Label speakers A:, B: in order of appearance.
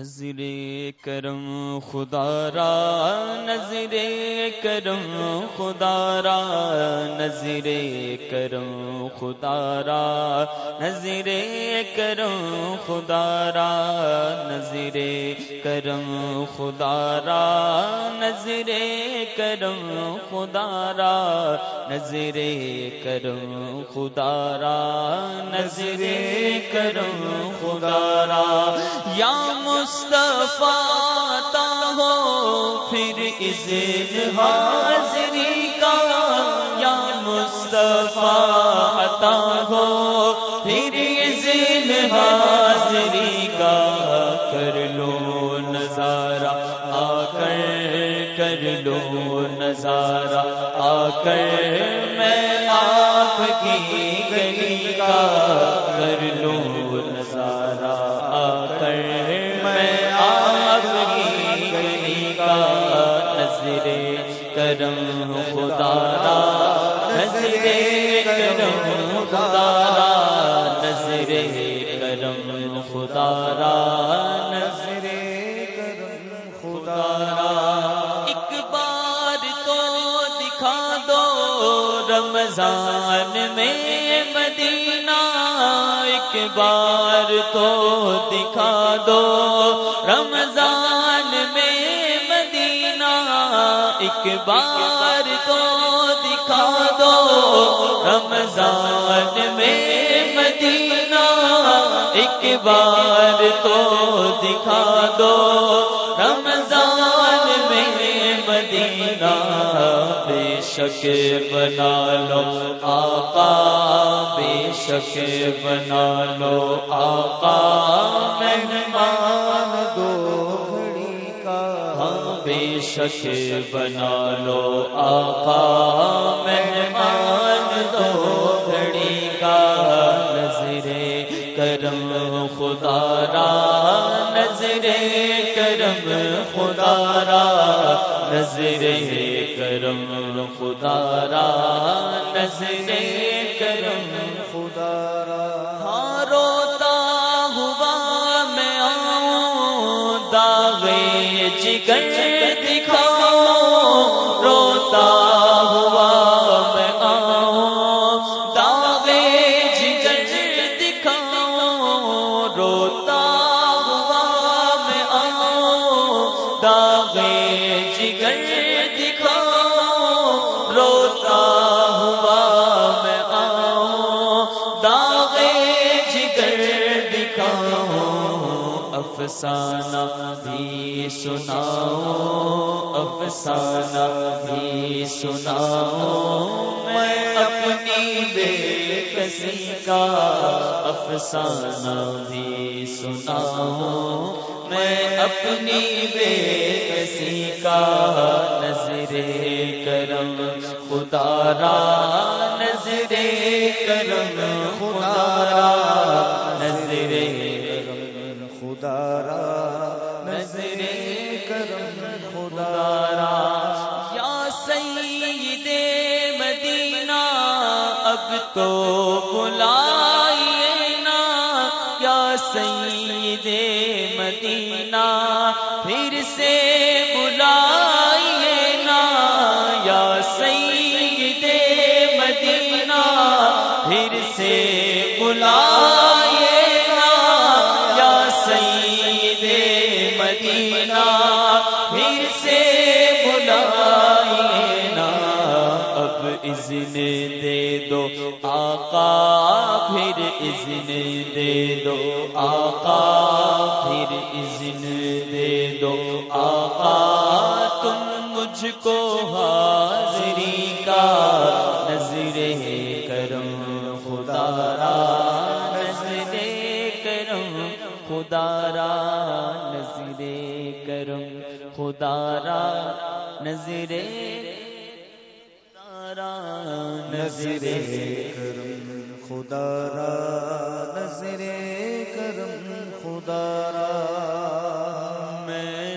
A: نظر کرم خدا را، نظر کرم خدا را، نظر کرم خدا را، نظر کرم خدا را، نظر کرم خدا را، نظر کرم خدا را، نظر کرم خدا را، نظر کرم خدا را، یا مصطفیٰ تا ہو، پھر اذن حاضری کا یا مصطفیٰ عطا ہو، پھر اذن حاضری کا کر لو نظارہ، آ کر کر لو نظارہ، آ کر میں آپ کی گلی کا کر لو نظر کرم خدا نظر کرم خدا نظر کرم خدا نظر کرم خدا ایک بار تو دکھا دو رمضان میں مدینہ، ایک بار تو دکھا دو رمضان ایک بار تو دکھا دو رمضان میں مدینہ۔ ایک بار تو دکھا دو رمضان میں مدینہ۔ بے شک بنا لو آقا، بے شک بنا لو آقا۔ مہمان بے شک بنا لو آقا مہمان دو گھڑی کا نظر کرم خدا را نظر کرم خدا را نظر کرم خدا را نظر کرم خدا را کر دکھاؤ روتا ہوا میں آؤں۔ داغے جگر دکھاؤ روتا ہوا میں آؤں۔ داغے جگر افسانہ بھی سناؤ، افسانہ بھی سناؤ۔ میں اپنی بے کسی کا افسانہ بھی سناؤ۔ میں اپنی بے کسی کا نظر کرم، خدا را نظر کرم، خدا را اب تو بلائیے نا، یا سید مدینہ، پھر سے بلائیے نا، یا سید مدینہ، پھر سے بلائیے اذن دے دو آقا پھر اذن دے دو، آقا پھر اذن دے دو۔ آقا، تم مجھ کو حاضری کا نظر کرم، خدا را نظر کرم، خدا را نظر کرم، خدا را نظر نظر کرم خدا را نظر کرم خدا